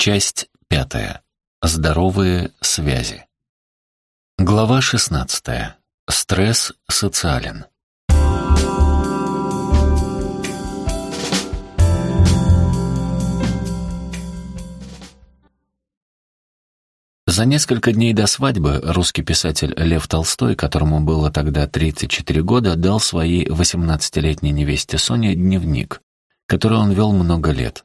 Часть пятая. Здоровые связи. Глава шестнадцатая. Стресс социален. За несколько дней до свадьбы русский писатель Лев Толстой, которому было тогда 34 года, дал своей 18-летней невесте Соне дневник, который он вел много лет.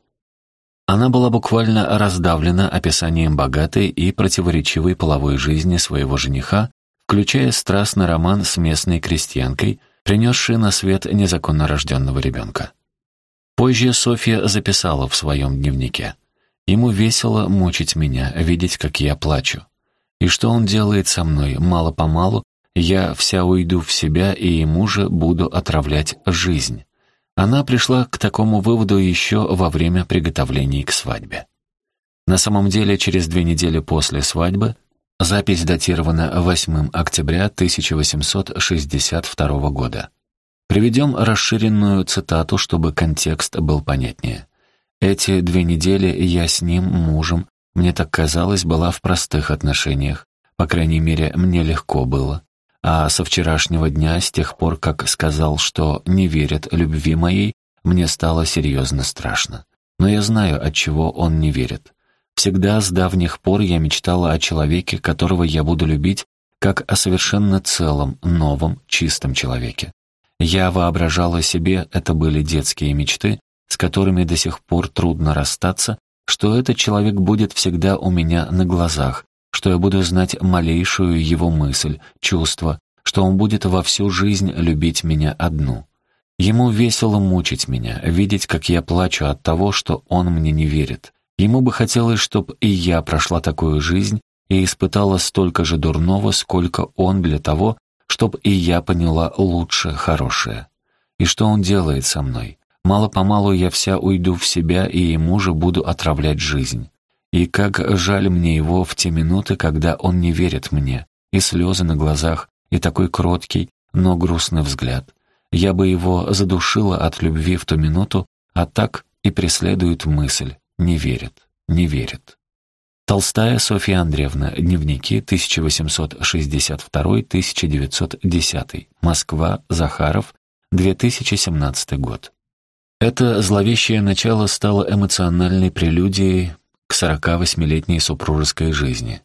Она была буквально раздавлена описанием богатой и противоречивой половой жизни своего жениха, включая страстный роман с местной крестьянкой, принесшей на свет незаконно рожденного ребенка. Позже Софья записала в своем дневнике. «Ему весело мучить меня, видеть, как я плачу. И что он делает со мной, мало-помалу, я вся уйду в себя и ему же буду отравлять жизнь. Она пришла к такому выводу еще во время приготовлений к свадьбе. На самом деле, через две недели после свадьбы запись датирована 8 октября 1862 года. Приведем расширенную цитату, чтобы контекст был понятнее. «Эти две недели я с ним, мужем, мне так казалось, была в простых отношениях. По крайней мере, мне легко было. А со вчерашнего дня, с тех пор, как сказал, что не верит любви моей, мне стало серьезно страшно. Но я знаю, от чего он не верит. Всегда с давних пор я мечтала о человеке, которого я буду любить, как о совершенно целом, новом, чистом человеке. Я воображала себе, это были детские мечты, с которыми до сих пор трудно расстаться, что этот человек будет всегда у меня на глазах, что я буду знать малейшую его мысль, чувство, что он будет во всю жизнь любить меня одну. Ему весело мучить меня, видеть, как я плачу от того, что он мне не верит. Ему бы хотелось, чтобы и я прошла такую жизнь и испытала столько же дурного, сколько он для того, чтобы и я поняла лучше хорошее. И что он делает со мной? Мало-помалу я вся уйду в себя, и ему же буду отравлять жизнь. И как жаль мне его в те минуты, когда он не верит мне, и слезы на глазах, и такой кроткий, но грустный взгляд. Я бы его задушила от любви в ту минуту, а так и преследует мысль «не верит, не верит». Толстая Софья Андреевна, дневники 1862-1910, Москва, Захаров, 2017 год. Это зловещее начало стало эмоциональной прелюдией к 48-летней супружеской жизни.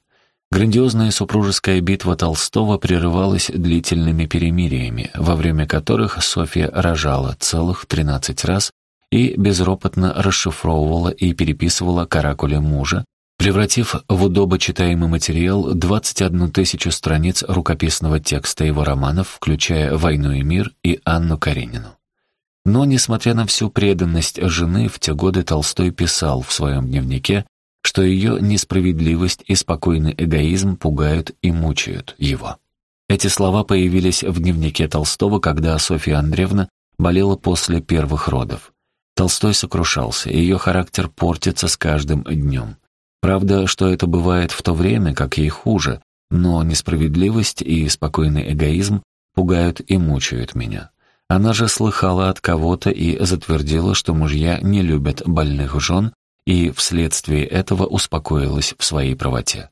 Грандиозная супружеская битва Толстого прерывалась длительными перемириями, во время которых Софья рожала целых 13 раз и безропотно расшифровывала и переписывала каракули мужа, превратив в удобочитаемый материал 21 тысячу страниц рукописного текста его романов, включая «Войну и мир» и «Анну Каренину». Но, несмотря на всю преданность жены, в те годы Толстой писал в своем дневнике, что ее несправедливость и спокойный эгоизм пугают и мучают его. Эти слова появились в дневнике Толстого, когда Софья Андреевна болела после первых родов. Толстой сокрушался, ее характер портится с каждым днем. Правда, что это бывает в то время, как ей хуже, но несправедливость и спокойный эгоизм пугают и мучают меня. Она же слыхала от кого-то и затвердила, что мужья не любят больных жен, и вследствие этого успокоилась в своей правоте.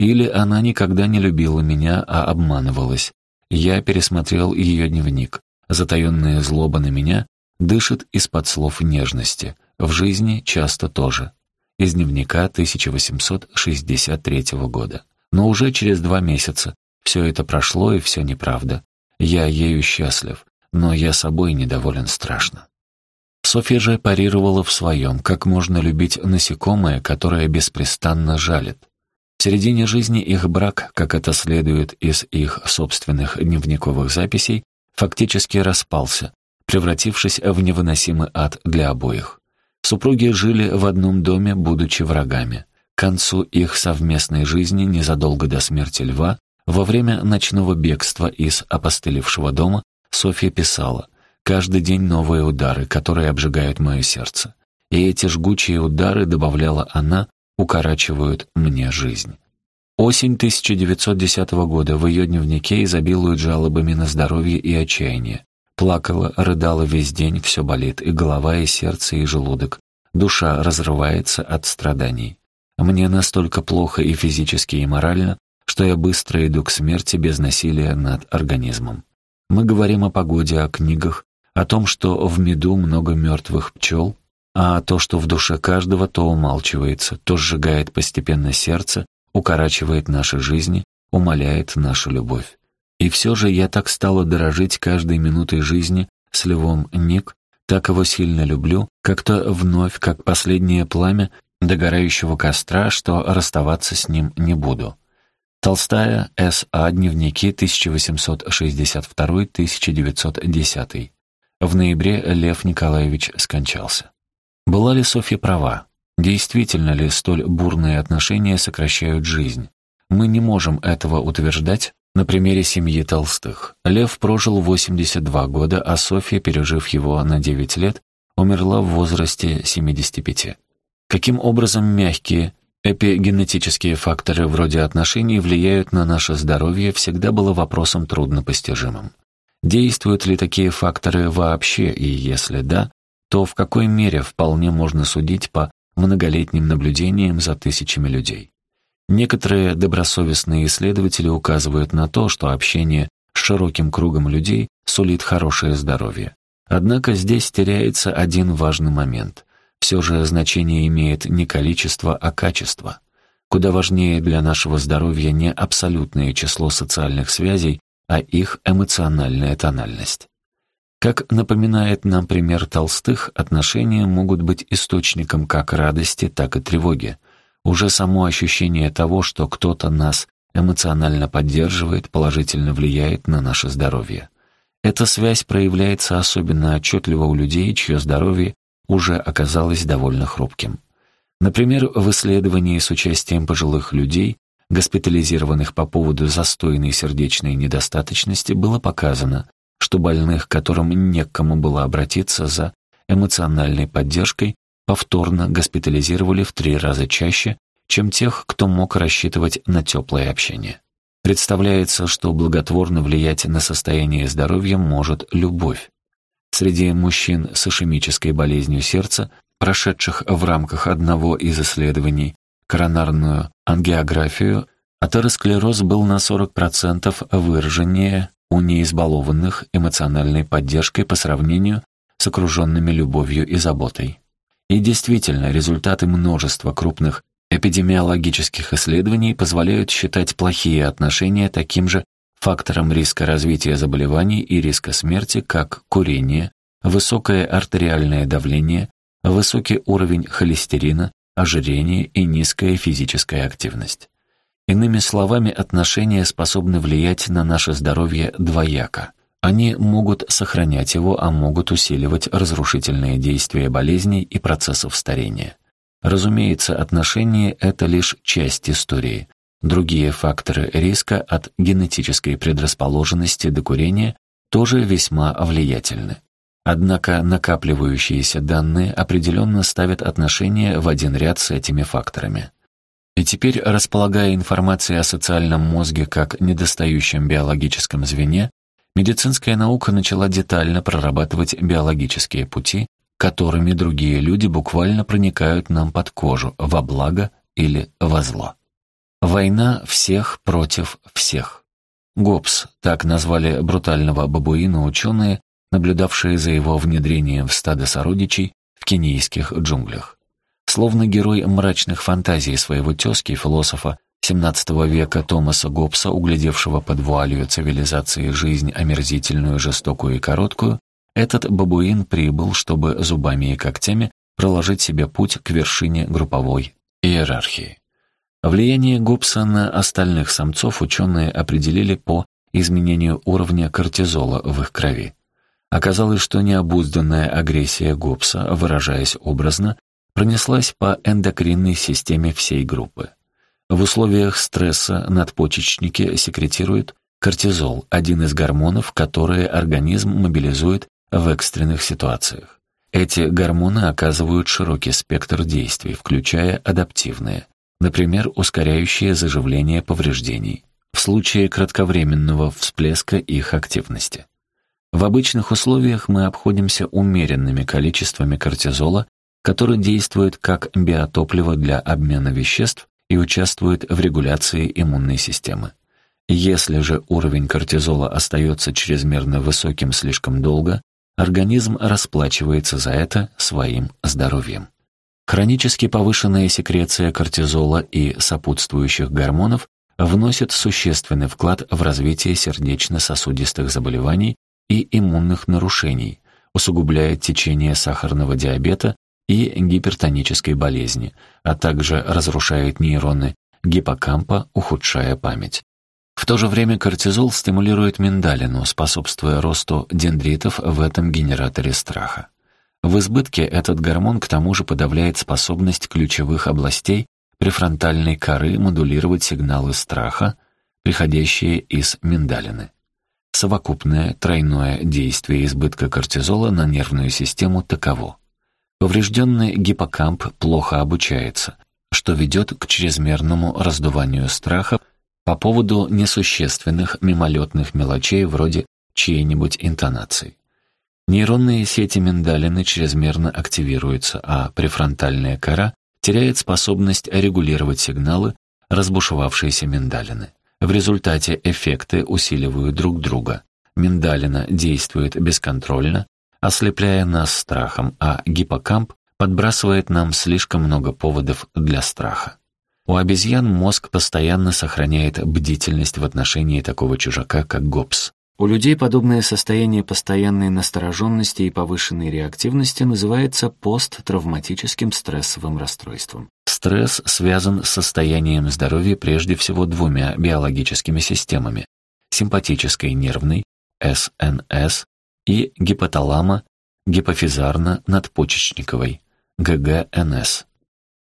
Или она никогда не любила меня, а обманывалась. Я пересмотрел ее дневник. Затаенная злоба на меня дышит из-под слов нежности. В жизни часто тоже. Из дневника 1863 года. Но уже через два месяца все это прошло и все неправда. Я ею счастлив но я собой недоволен страшно. Софья же парировала в своем, как можно любить насекомое, которое беспрестанно жалит. В середине жизни их брак, как это следует из их собственных дневниковых записей, фактически распался, превратившись в невыносимый ад для обоих. Супруги жили в одном доме, будучи врагами. К концу их совместной жизни, незадолго до смерти льва, во время ночного бегства из опостылевшего дома, Софья писала, «Каждый день новые удары, которые обжигают мое сердце. И эти жгучие удары, добавляла она, укорачивают мне жизнь». Осень 1910 года в ее дневнике изобилует жалобами на здоровье и отчаяние. Плакала, рыдала весь день, все болит, и голова, и сердце, и желудок. Душа разрывается от страданий. Мне настолько плохо и физически, и морально, что я быстро иду к смерти без насилия над организмом. Мы говорим о погоде, о книгах, о том, что в меду много мертвых пчел, а то, что в душе каждого, то умалчивается, то сжигает постепенно сердце, укорачивает наши жизни, умаляет нашу любовь. И все же я так стала дорожить каждой минутой жизни с Львом Ник, так его сильно люблю, как-то вновь, как последнее пламя догорающего костра, что расставаться с ним не буду. Толстая, С.А. Дневники, 1862-1910. В ноябре Лев Николаевич скончался. Была ли Софья права? Действительно ли столь бурные отношения сокращают жизнь? Мы не можем этого утверждать на примере семьи Толстых. Лев прожил 82 года, а Софья, пережив его на 9 лет, умерла в возрасте 75. Каким образом мягкие, эпигенетические факторы вроде отношений влияют на наше здоровье, всегда было вопросом труднопостижимым. Действуют ли такие факторы вообще, и если да, то в какой мере вполне можно судить по многолетним наблюдениям за тысячами людей. Некоторые добросовестные исследователи указывают на то, что общение с широким кругом людей сулит хорошее здоровье. Однако здесь теряется один важный момент. Все же значение имеет не количество, а качество. Куда важнее для нашего здоровья не абсолютное число социальных связей, а их эмоциональная тональность. Как напоминает нам пример Толстых, отношения могут быть источником как радости, так и тревоги. Уже само ощущение того, что кто-то нас эмоционально поддерживает, положительно влияет на наше здоровье. Эта связь проявляется особенно отчетливо у людей, чье здоровье уже оказалось довольно хрупким. Например, в исследовании с участием пожилых людей, госпитализированных по поводу застойной сердечной недостаточности, было показано, что больных, которым к кому было обратиться за эмоциональной поддержкой, повторно госпитализировали в три раза чаще, чем тех, кто мог рассчитывать на теплое общение. Представляется, что благотворно влиять на состояние здоровья может любовь. Среди мужчин с ишемической болезнью сердца, прошедших в рамках одного из исследований коронарную ангиографию, атеросклероз был на 40% выраженнее у неизбалованных эмоциональной поддержкой по сравнению с окруженными любовью и заботой. И действительно, результаты множества крупных эпидемиологических исследований позволяют считать плохие отношения таким же фактором риска развития заболеваний и риска смерти, как курение, высокое артериальное давление, высокий уровень холестерина, ожирение и низкая физическая активность. Иными словами, отношения способны влиять на наше здоровье двояко. Они могут сохранять его, а могут усиливать разрушительные действия болезней и процессов старения. Разумеется, отношения — это лишь часть истории. Другие факторы риска от генетической предрасположенности до курения тоже весьма влиятельны. Однако накапливающиеся данные определенно ставят отношения в один ряд с этими факторами. И теперь, располагая информацией о социальном мозге как недостающем биологическом звене, медицинская наука начала детально прорабатывать биологические пути, которыми другие люди буквально проникают нам под кожу во благо или во зло. Война всех против всех. Гоббс, так назвали брутального бабуина ученые, наблюдавшие за его внедрением в стадо сородичей в кенийских джунглях. Словно герой мрачных фантазий своего тезки, философа XVII века Томаса Гоббса, углядевшего под вуалью цивилизации жизнь омерзительную, жестокую и короткую, этот бабуин прибыл, чтобы зубами и когтями проложить себе путь к вершине групповой иерархии. Влияние Гоббса на остальных самцов ученые определили по изменению уровня кортизола в их крови. Оказалось, что необузданная агрессия Гоббса, выражаясь образно, пронеслась по эндокринной системе всей группы. В условиях стресса надпочечники секретируют кортизол, один из гормонов, которые организм мобилизует в экстренных ситуациях. Эти гормоны оказывают широкий спектр действий, включая адаптивные, например, ускоряющие заживление повреждений, в случае кратковременного всплеска их активности. В обычных условиях мы обходимся умеренными количествами кортизола который действует как биотопливо для обмена веществ и участвует в регуляции иммунной системы. Если же уровень кортизола остается чрезмерно высоким слишком долго, организм расплачивается за это своим здоровьем. Хронически повышенная секреция кортизола и сопутствующих гормонов вносит существенный вклад в развитие сердечно-сосудистых заболеваний и иммунных нарушений, усугубляет течение сахарного диабета и гипертонической болезни, а также разрушает нейроны гиппокампа, ухудшая память. В то же время кортизол стимулирует миндалину, способствуя росту дендритов в этом генераторе страха. В избытке этот гормон к тому же подавляет способность ключевых областей префронтальной коры модулировать сигналы страха, приходящие из миндалины. Совокупное тройное действие избытка кортизола на нервную систему таково. Поврежденный гиппокамп плохо обучается, что ведет к чрезмерному раздуванию страха по поводу несущественных мимолетных мелочей вроде чьей-нибудь интонации. Нейронные сети миндалины чрезмерно активируются, а префронтальная кора теряет способность регулировать сигналы разбушевавшейся миндалины. В результате эффекты усиливают друг друга. Миндалина действует бесконтрольно, ослепляя нас страхом, а гиппокамп подбрасывает нам слишком много поводов для страха. У обезьян мозг постоянно сохраняет бдительность в отношении такого чужака, как Гоббс. У людей подобное состояние постоянной настороженности и повышенной реактивности называется посттравматическим стрессовым расстройством. Стресс связан с состоянием здоровья прежде всего двумя биологическими системами – симпатической нервной, СНС, и гипоталамо гипофизарно-надпочечниковой, ГГНС.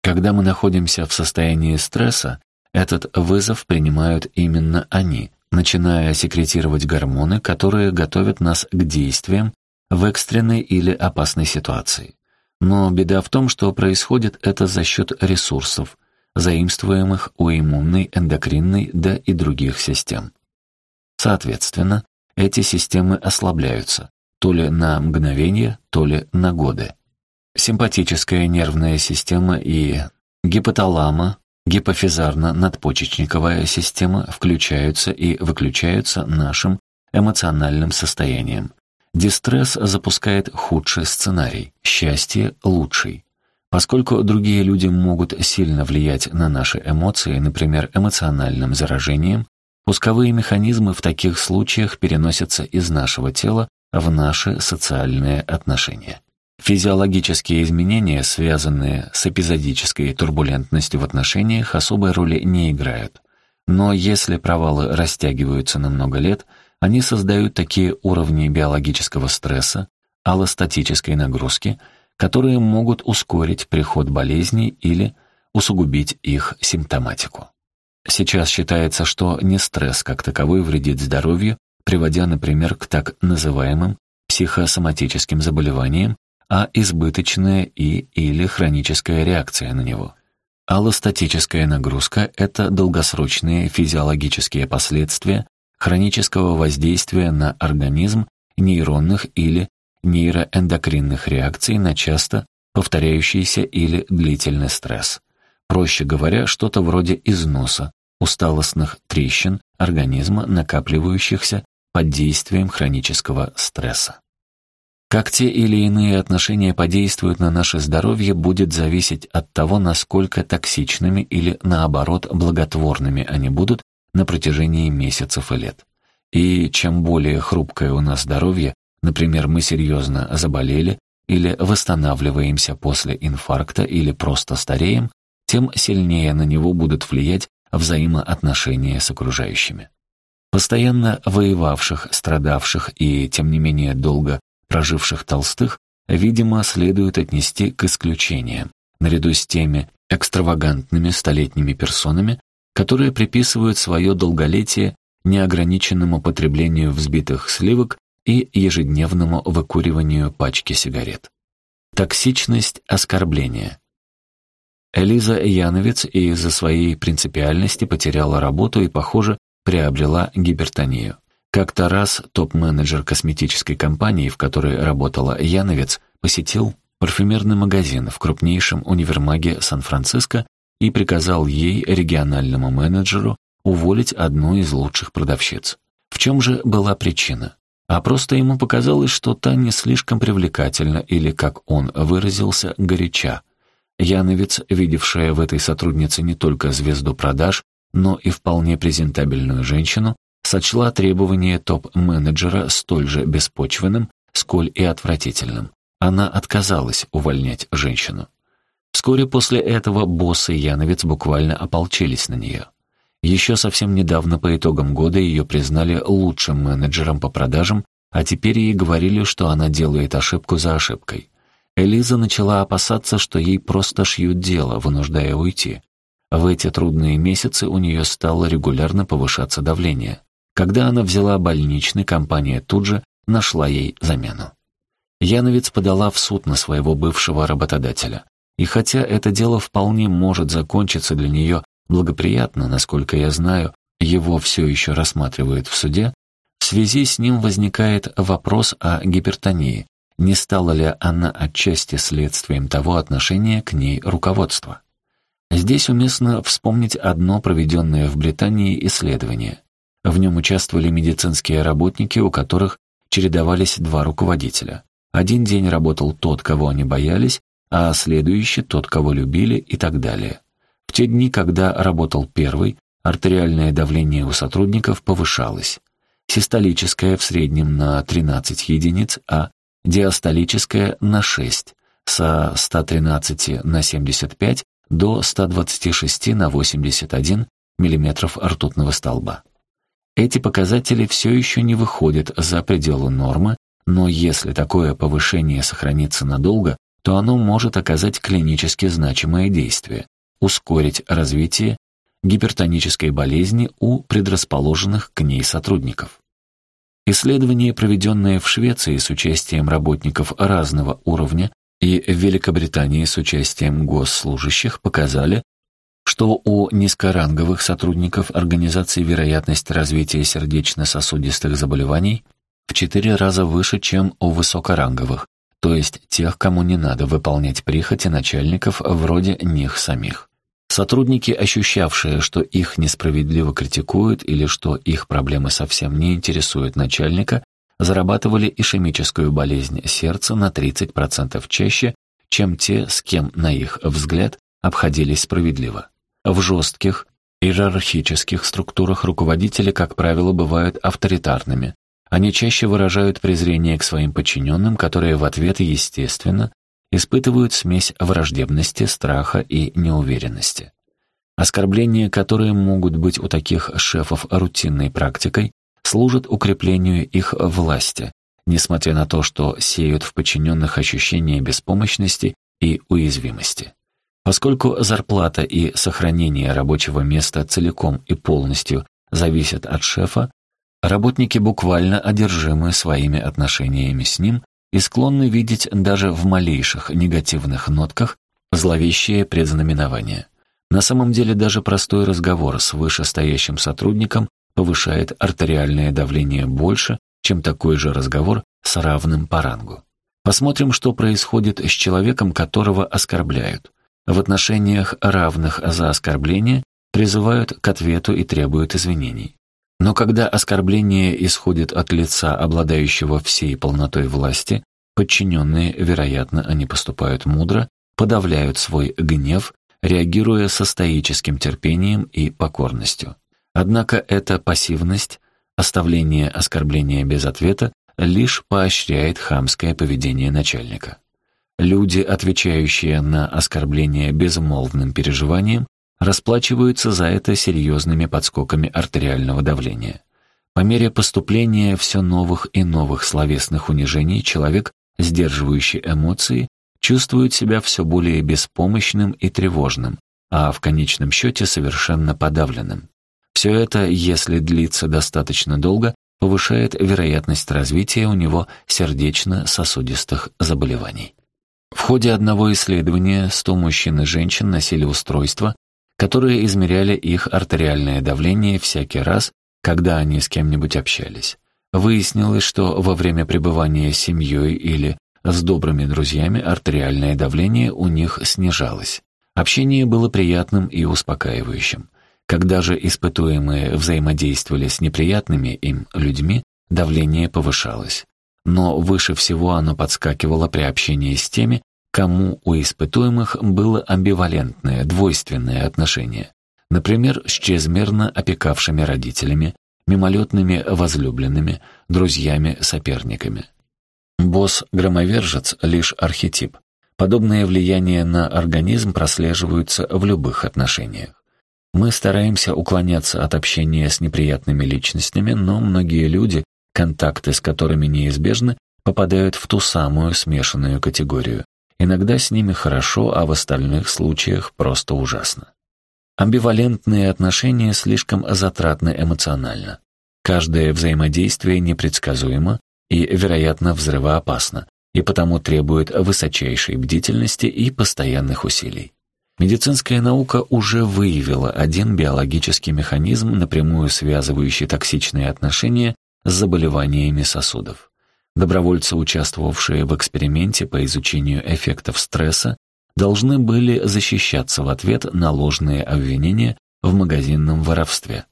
Когда мы находимся в состоянии стресса, этот вызов принимают именно они – начиная секретировать гормоны, которые готовят нас к действиям в экстренной или опасной ситуации. Но беда в том, что происходит это за счет ресурсов, заимствуемых у иммунной, эндокринной, да и других систем. Соответственно, эти системы ослабляются, то ли на мгновение, то ли на годы. Симпатическая нервная система и гипоталама Гипофизарно-надпочечниковая система включаются и выключаются нашим эмоциональным состоянием. Дистресс запускает худший сценарий, счастье — лучший. Поскольку другие люди могут сильно влиять на наши эмоции, например, эмоциональным заражением, пусковые механизмы в таких случаях переносятся из нашего тела в наши социальные отношения. Физиологические изменения, связанные с эпизодической турбулентностью в отношениях, особой роли не играют. Но если провалы растягиваются на много лет, они создают такие уровни биологического стресса, аллостатической нагрузки, которые могут ускорить приход болезней или усугубить их симптоматику. Сейчас считается, что не стресс как таковой вредит здоровью, приводя, например, к так называемым психосоматическим заболеваниям, а избыточная и или хроническая реакция на него. Аллостатическая нагрузка — это долгосрочные физиологические последствия хронического воздействия на организм нейронных или нейроэндокринных реакций на часто повторяющийся или длительный стресс. Проще говоря, что-то вроде износа, усталостных трещин организма, накапливающихся под действием хронического стресса. Как те или иные отношения подействуют на наше здоровье, будет зависеть от того, насколько токсичными или, наоборот, благотворными они будут на протяжении месяцев и лет. И чем более хрупкое у нас здоровье, например, мы серьезно заболели или восстанавливаемся после инфаркта или просто стареем, тем сильнее на него будут влиять взаимоотношения с окружающими. Постоянно воевавших, страдавших и, тем не менее, долго проживших Толстых, видимо, следует отнести к исключениям, наряду с теми экстравагантными столетними персонами, которые приписывают свое долголетие неограниченному потреблению взбитых сливок и ежедневному выкуриванию пачки сигарет. Токсичность оскорбления. Элиза Яновец из-за своей принципиальности потеряла работу и, похоже, приобрела гипертонию. Как-то раз топ-менеджер косметической компании, в которой работала Яновец, посетил парфюмерный магазин в крупнейшем универмаге Сан-Франциско и приказал ей, региональному менеджеру, уволить одну из лучших продавщиц. В чем же была причина? А просто ему показалось, что та не слишком привлекательна или, как он выразился, горяча. Яновец, видевшая в этой сотруднице не только звезду продаж, но и вполне презентабельную женщину, сочла требование топ-менеджера столь же беспочвенным, сколь и отвратительным. Она отказалась увольнять женщину. Вскоре после этого босс и Яновец буквально ополчились на нее. Еще совсем недавно по итогам года ее признали лучшим менеджером по продажам, а теперь ей говорили, что она делает ошибку за ошибкой. Элиза начала опасаться, что ей просто шьют дело, вынуждая уйти. В эти трудные месяцы у нее стало регулярно повышаться давление. Когда она взяла больничный, компания тут же нашла ей замену. Яновец подала в суд на своего бывшего работодателя. И хотя это дело вполне может закончиться для нее благоприятно, насколько я знаю, его все еще рассматривают в суде, в связи с ним возникает вопрос о гипертонии. Не стала ли она отчасти следствием того отношения к ней руководства? Здесь уместно вспомнить одно проведенное в Британии исследование. В нем участвовали медицинские работники, у которых чередовались два руководителя. Один день работал тот, кого они боялись, а следующий тот, кого любили и так далее. В те дни, когда работал первый, артериальное давление у сотрудников повышалось. Систолическое в среднем на 13 единиц, а диастолическое на 6, со 113 на 75 до 126 на 81 мм ртутного столба. Эти показатели все еще не выходят за пределы нормы, но если такое повышение сохранится надолго, то оно может оказать клинически значимое действие, ускорить развитие гипертонической болезни у предрасположенных к ней сотрудников. Исследования, проведенные в Швеции с участием работников разного уровня и в Великобритании с участием госслужащих, показали, что у низкоранговых сотрудников организации вероятность развития сердечно-сосудистых заболеваний в четыре раза выше, чем у высокоранговых, то есть тех, кому не надо выполнять прихоти начальников вроде них самих. Сотрудники, ощущавшие, что их несправедливо критикуют или что их проблемы совсем не интересуют начальника, зарабатывали ишемическую болезнь сердца на 30% чаще, чем те, с кем, на их взгляд, обходились справедливо. В жестких, иерархических структурах руководители, как правило, бывают авторитарными, они чаще выражают презрение к своим подчиненным, которые в ответ, естественно, испытывают смесь враждебности, страха и неуверенности. Оскорбления, которые могут быть у таких шефов рутинной практикой, служат укреплению их власти, несмотря на то, что сеют в подчиненных ощущение беспомощности и уязвимости. Поскольку зарплата и сохранение рабочего места целиком и полностью зависят от шефа, Работники буквально одержимы своими отношениями с ним и склонны видеть даже в малейших негативных нотках зловещее предзнаменование. На самом деле даже простой разговор с вышестоящим сотрудником повышает артериальное давление больше, чем такой же разговор с равным по рангу. Посмотрим, что происходит с человеком, которого оскорбляют. В отношениях равных за оскорбление призывают к ответу и требуют извинений. Но когда оскорбление исходит от лица, обладающего всей полнотой власти, подчиненные, вероятно, они поступают мудро, подавляют свой гнев, реагируя со стоическим терпением и покорностью. Однако эта пассивность, оставление оскорбления без ответа, лишь поощряет хамское поведение начальника. Люди, отвечающие на оскорбление безмолвным переживанием, расплачиваются за это серьезными подскоками артериального давления. По мере поступления все новых и новых словесных унижений человек, сдерживающий эмоции, чувствует себя все более беспомощным и тревожным, а в конечном счете совершенно подавленным. Все это, если длится достаточно долго, повышает вероятность развития у него сердечно-сосудистых заболеваний. В ходе одного исследования 100 мужчин и женщин носили устройства, которые измеряли их артериальное давление всякий раз, когда они с кем-нибудь общались. Выяснилось, что во время пребывания с семьей или С добрыми друзьями артериальное давление у них снижалось. Общение было приятным и успокаивающим. Когда же испытуемые взаимодействовали с неприятными им людьми, давление повышалось. Но выше всего оно подскакивало при общении с теми, кому у испытуемых было амбивалентное, двойственное отношение. Например, с чрезмерно опекавшими родителями, мимолетными возлюбленными, друзьями-соперниками. Босс-громовержец — лишь архетип. Подобное влияние на организм прослеживается в любых отношениях. Мы стараемся уклоняться от общения с неприятными личностями, но многие люди, контакты с которыми неизбежны, попадают в ту самую смешанную категорию. Иногда с ними хорошо, а в остальных случаях просто ужасно. Амбивалентные отношения слишком затратны эмоционально. Каждое взаимодействие непредсказуемо и, вероятно, взрывоопасно, и потому требует высочайшей бдительности и постоянных усилий. Медицинская наука уже выявила один биологический механизм, напрямую связывающий токсичные отношения с заболеваниями сосудов. Добровольцы, участвовавшие в эксперименте по изучению эффектов стресса, должны были защищаться в ответ на ложные обвинения в магазинном воровстве.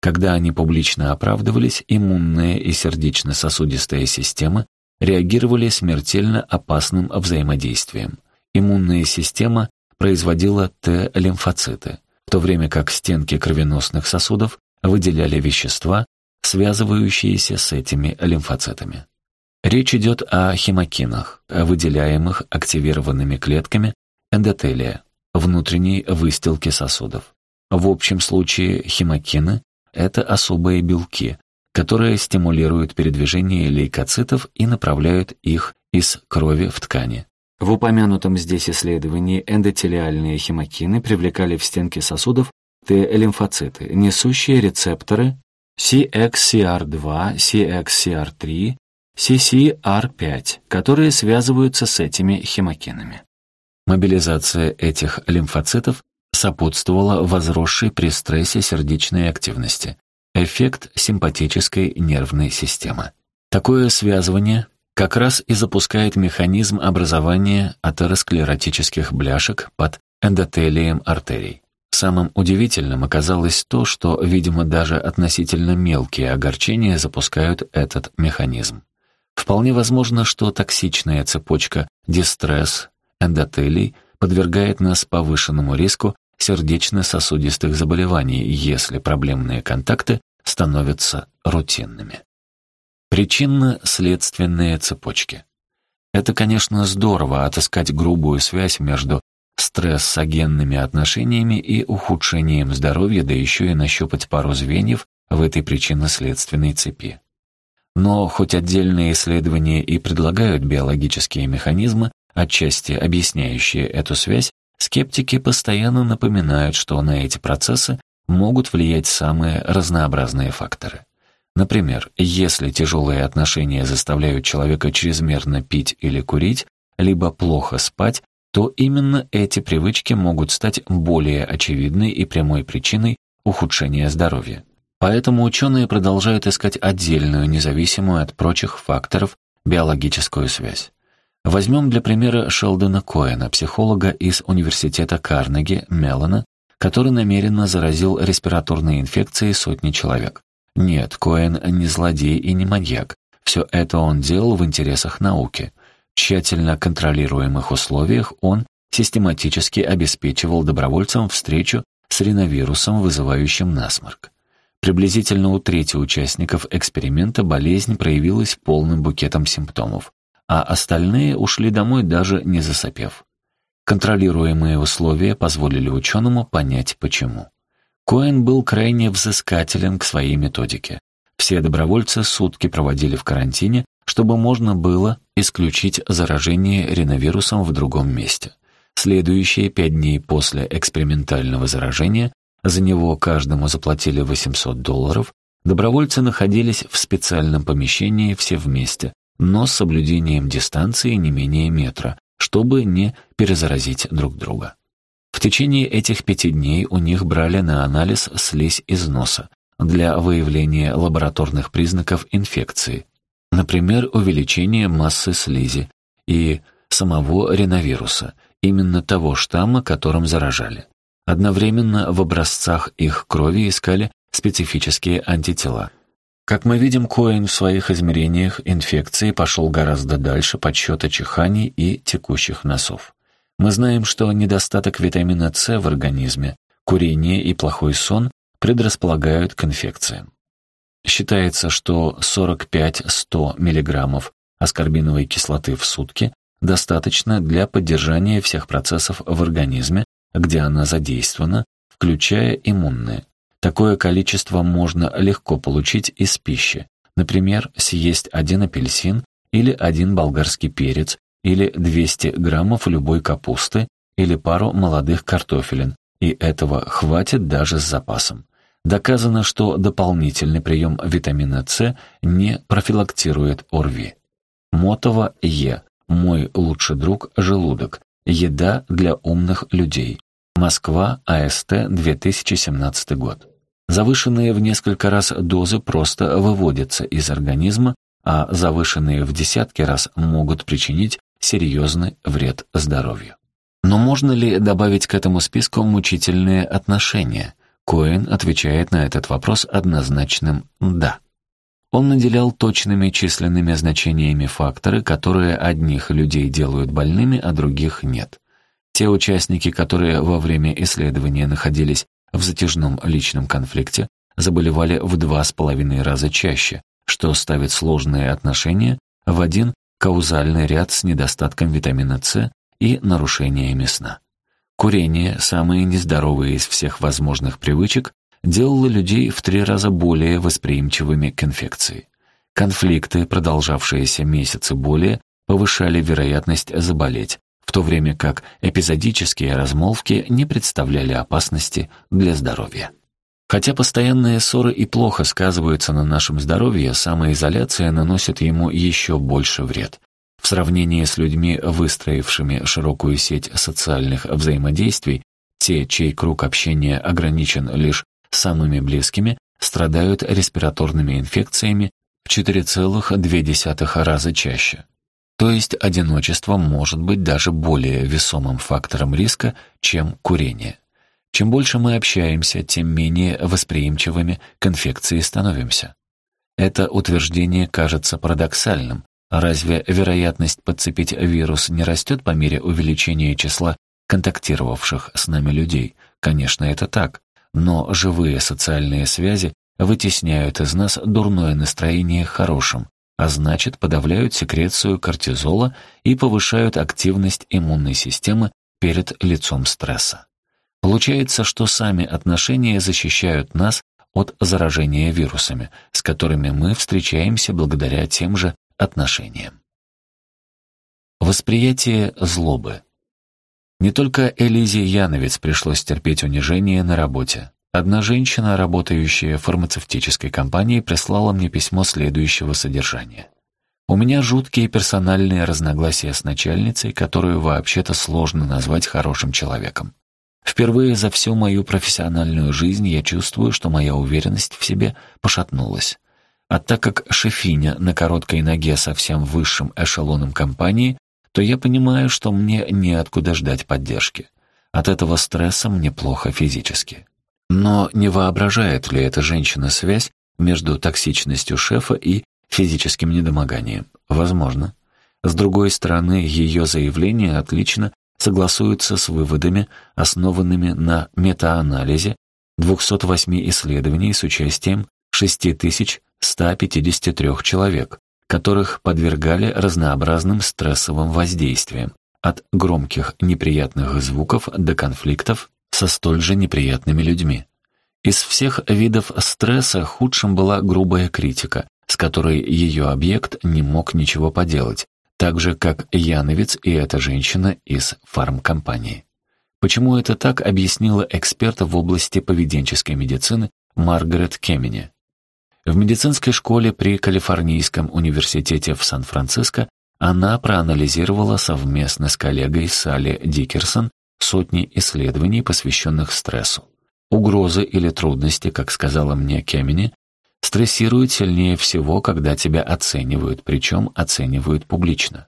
Когда они публично оправдывались, иммунная и сердечно-сосудистая системы реагировали смертельно опасным взаимодействием. Иммунная система производила Т-лимфоциты, в то время как стенки кровеносных сосудов выделяли вещества, связывающиеся с этими лимфоцитами. Речь идет о хемокинах, выделяемых активированными клетками эндотелия, внутренней выстилки сосудов. В общем случае хемокины – это особые белки, которые стимулируют передвижение лейкоцитов и направляют их из крови в ткани. В упомянутом здесь исследовании эндотелиальные хемокины привлекали в стенки сосудов Т-лимфоциты, несущие рецепторы CXCR2, CXCR3, CCR5, которые связываются с этими хемокинами. Мобилизация этих лимфоцитов сопутствовала возросшей при стрессе сердечной активности, эффект симпатической нервной системы. Такое связывание как раз и запускает механизм образования атеросклеротических бляшек под эндотелием артерий. Самым удивительным оказалось то, что, видимо, даже относительно мелкие огорчения запускают этот механизм. Вполне возможно, что токсичная цепочка дистресс, эндотелий подвергает нас повышенному риску сердечно-сосудистых заболеваний, если проблемные контакты становятся рутинными. Причинно-следственные цепочки. Это, конечно, здорово отыскать грубую связь между стрессогенными отношениями и ухудшением здоровья, да еще и нащупать пару звеньев в этой причинно-следственной цепи. Но хоть отдельные исследования и предлагают биологические механизмы, отчасти объясняющие эту связь, скептики постоянно напоминают, что на эти процессы могут влиять самые разнообразные факторы. Например, если тяжелые отношения заставляют человека чрезмерно пить или курить, либо плохо спать, то именно эти привычки могут стать более очевидной и прямой причиной ухудшения здоровья. Поэтому ученые продолжают искать отдельную, независимую от прочих факторов, биологическую связь. Возьмем для примера Шелдона Коэна, психолога из университета Карнеги, Меллона, который намеренно заразил респираторной инфекцией сотни человек. Нет, Коэн не злодей и не маньяк. Все это он делал в интересах науки. Тщательно контролируемых условиях он систематически обеспечивал добровольцам встречу с риновирусом, вызывающим насморк. Приблизительно у трети участников эксперимента болезнь проявилась полным букетом симптомов, а остальные ушли домой даже не засопев. Контролируемые условия позволили ученому понять почему. Коэн был крайне взыскателен к своей методике. Все добровольцы сутки проводили в карантине, чтобы можно было исключить заражение риновирусом в другом месте. Следующие пять дней после экспериментального заражения за него каждому заплатили 800 долларов, добровольцы находились в специальном помещении все вместе, но с соблюдением дистанции не менее метра, чтобы не перезаразить друг друга. В течение этих пяти дней у них брали на анализ слизь из носа для выявления лабораторных признаков инфекции, например, увеличение массы слизи и самого риновируса, именно того штамма, которым заражали. Одновременно в образцах их крови искали специфические антитела. Как мы видим, Коэн в своих измерениях инфекции пошел гораздо дальше подсчета чиханий и текущих носов. Мы знаем, что недостаток витамина С в организме, курение и плохой сон предрасполагают к инфекциям. Считается, что 45-100 мг аскорбиновой кислоты в сутки достаточно для поддержания всех процессов в организме, где она задействована, включая иммунные. Такое количество можно легко получить из пищи. Например, съесть один апельсин или один болгарский перец, или 200 граммов любой капусты, или пару молодых картофелин, и этого хватит даже с запасом. Доказано, что дополнительный прием витамина С не профилактирует ОРВИ. Мотова Е. Мой лучший друг – желудок. Еда для умных людей. Москва, АСТ, 2017 год. Завышенные в несколько раз дозы просто выводятся из организма, а завышенные в десятки раз могут причинить серьезный вред здоровью. Но можно ли добавить к этому списку мучительные отношения? Коэн отвечает на этот вопрос однозначным «да». Он наделял точными численными значениями факторы, которые одних людей делают больными, а других нет. Те участники, которые во время исследования находились в затяжном личном конфликте, заболевали в два с половиной раза чаще, что ставит сложные отношения в один каузальный ряд с недостатком витамина С и нарушениями сна. Курение, самое нездоровое из всех возможных привычек, делало людей в три раза более восприимчивыми к инфекции. Конфликты, продолжавшиеся месяцы более, повышали вероятность заболеть, в то время как эпизодические размолвки не представляли опасности для здоровья. Хотя постоянные ссоры и плохо сказываются на нашем здоровье, самоизоляция наносит ему еще больше вред. В сравнении с людьми, выстроившими широкую сеть социальных взаимодействий, те, чей круг общения ограничен лишь самыми близкими, страдают респираторными инфекциями в 4,2 раза чаще. То есть одиночество может быть даже более весомым фактором риска, чем курение. Чем больше мы общаемся, тем менее восприимчивыми к инфекции становимся. Это утверждение кажется парадоксальным. Разве вероятность подцепить вирус не растет по мере увеличения числа контактировавших с нами людей? Конечно, это так. Но живые социальные связи вытесняют из нас дурное настроение хорошим, а значит подавляют секрецию кортизола и повышают активность иммунной системы перед лицом стресса. Получается, что сами отношения защищают нас от заражения вирусами, с которыми мы встречаемся благодаря тем же отношениям. Восприятие злобы. Не только Элизе Яновец пришлось терпеть унижение на работе. Одна женщина, работающая в фармацевтической компании, прислала мне письмо следующего содержания. «У меня жуткие персональные разногласия с начальницей, которую вообще-то сложно назвать хорошим человеком. Впервые за всю мою профессиональную жизнь я чувствую, что моя уверенность в себе пошатнулась. А так как шефиня на короткой ноге совсем высшим эшелоном компании, то я понимаю, что мне неоткуда ждать поддержки. От этого стресса мне плохо физически. Но не воображает ли эта женщина связь между токсичностью шефа и физическим недомоганием? Возможно. С другой стороны, ее заявление отлично согласуется с выводами, основанными на метаанализе 208 исследований с участием 6153 человек, которых подвергали разнообразным стрессовым воздействиям, от громких неприятных звуков до конфликтов со столь же неприятными людьми. Из всех видов стресса худшим была грубая критика, с которой ее объект не мог ничего поделать, так же, как Яновец и эта женщина из фармкомпании. Почему это так, объяснила эксперта в области поведенческой медицины Маргарет Кемени. В медицинской школе при Калифорнийском университете в Сан-Франциско она проанализировала совместно с коллегой Салли Дикерсон сотни исследований, посвященных стрессу. Угрозы или трудности, как сказала мне Кемени, стрессируют сильнее всего, когда тебя оценивают, причем оценивают публично.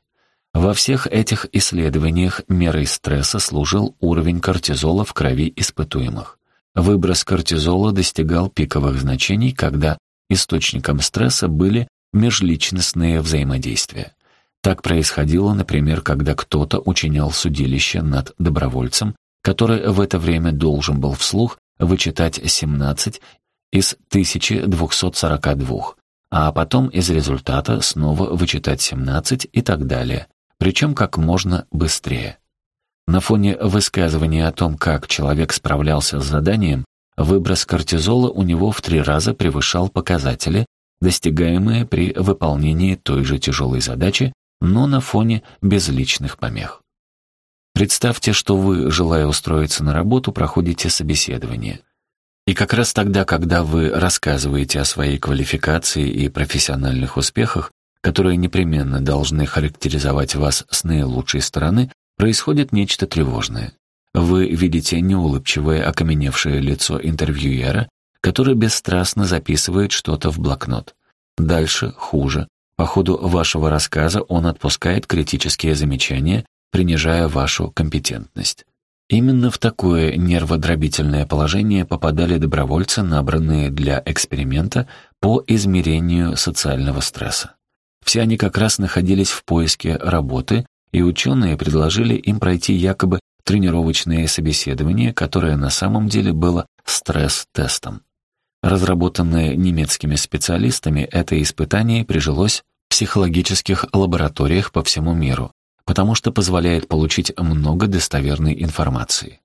Во всех этих исследованиях мерой стресса служил уровень кортизола в крови испытуемых. Выброс кортизола достигал пиковых значений, когда источником стресса были межличностные взаимодействия. Так происходило, например, когда кто-то учинял судилище над добровольцем, который в это время должен был вслух вычитать 17 из 1242, а потом из результата снова вычитать 17 и так далее, причем как можно быстрее. На фоне высказывания о том, как человек справлялся с заданием, выброс кортизола у него в три раза превышал показатели, достигаемые при выполнении той же тяжелой задачи, но на фоне безличных помех. Представьте, что вы, желая устроиться на работу, проходите собеседование. И как раз тогда, когда вы рассказываете о своей квалификации и профессиональных успехах, которые непременно должны характеризовать вас с наилучшей стороны, происходит нечто тревожное. Вы видите неулыбчивое, окаменевшее лицо интервьюера, который бесстрастно записывает что-то в блокнот. Дальше хуже. По ходу вашего рассказа он отпускает критические замечания, принижая вашу компетентность. Именно в такое нерводробительное положение попадали добровольцы, набранные для эксперимента по измерению социального стресса. Все они как раз находились в поиске работы, и ученые предложили им пройти якобы тренировочное собеседование, которое на самом деле было стресс-тестом. Разработанное немецкими специалистами, это испытание прижилось в психологических лабораториях по всему миру, потому что позволяет получить много достоверной информации.